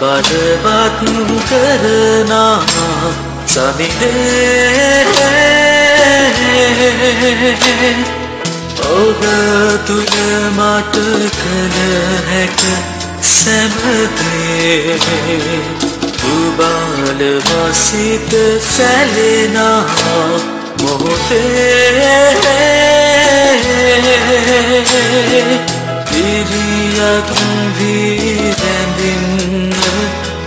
බලවත් කරනා සමිදේ ඔබ තුළ මට කළ හැක සැමදේ උබාල වසිත සැලෙනා මොහොතේ. පිරියක් වී රැඳින්න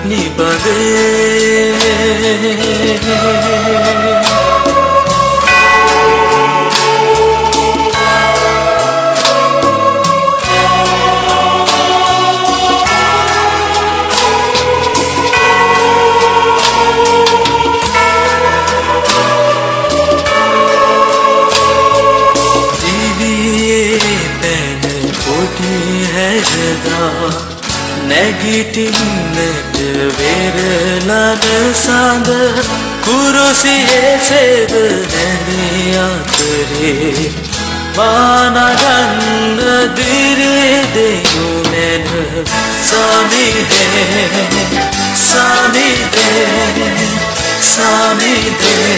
නිබදේ හැරදා නැගිටින්නට වෙරලන සඳ කුරුසියේ සෙද නැඳී අතරේ මානගන්න දිරේ දෙනු නැන සමිදේ සමිදේ සමිදේ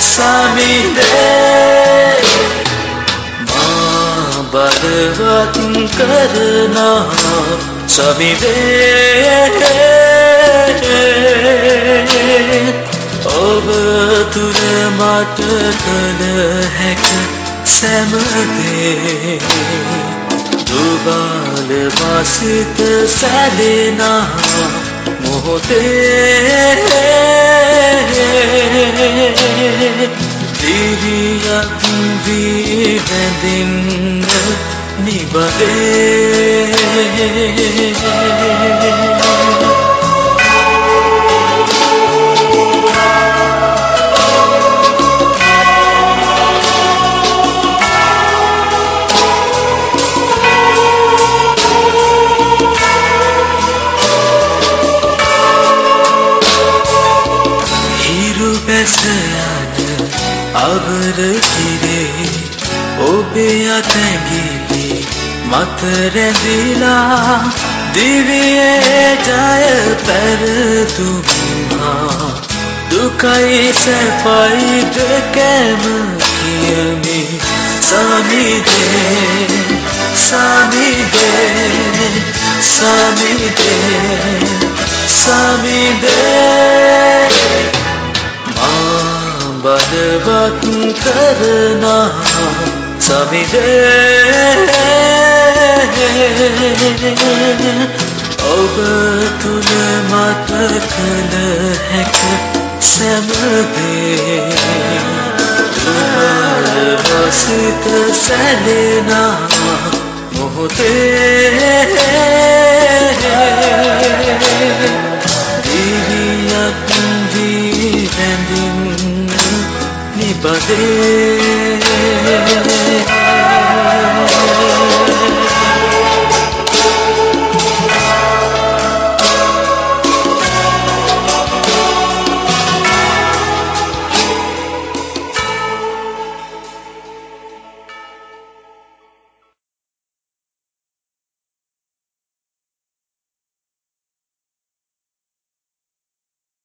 සමිදේ. බලවත් කරනා සමිදේ ඔබ තුර මට කළ හැක සැමදේ දුබාල මසිත සැලෙනා මොහොතේ. දිරියක් වී වැඳින්න නිබදේ හිරු බැස යන අවර කිරේ ඔබේ අතැගිලි මත රැඳිලා දිවියේ ජය පැරතුමා දුකයි සැපයි දෙකැම කියමි. සමිදේ සමිදේ සමිදේ සමිදේ. බලවත් කරනා. සමිදේ. ඔබ තුළ මත කළ හැක සැමදේ දුබලවසිත සැලෙනා මොහොතේ. දිවියක් වී රැඳින්න නිබදේ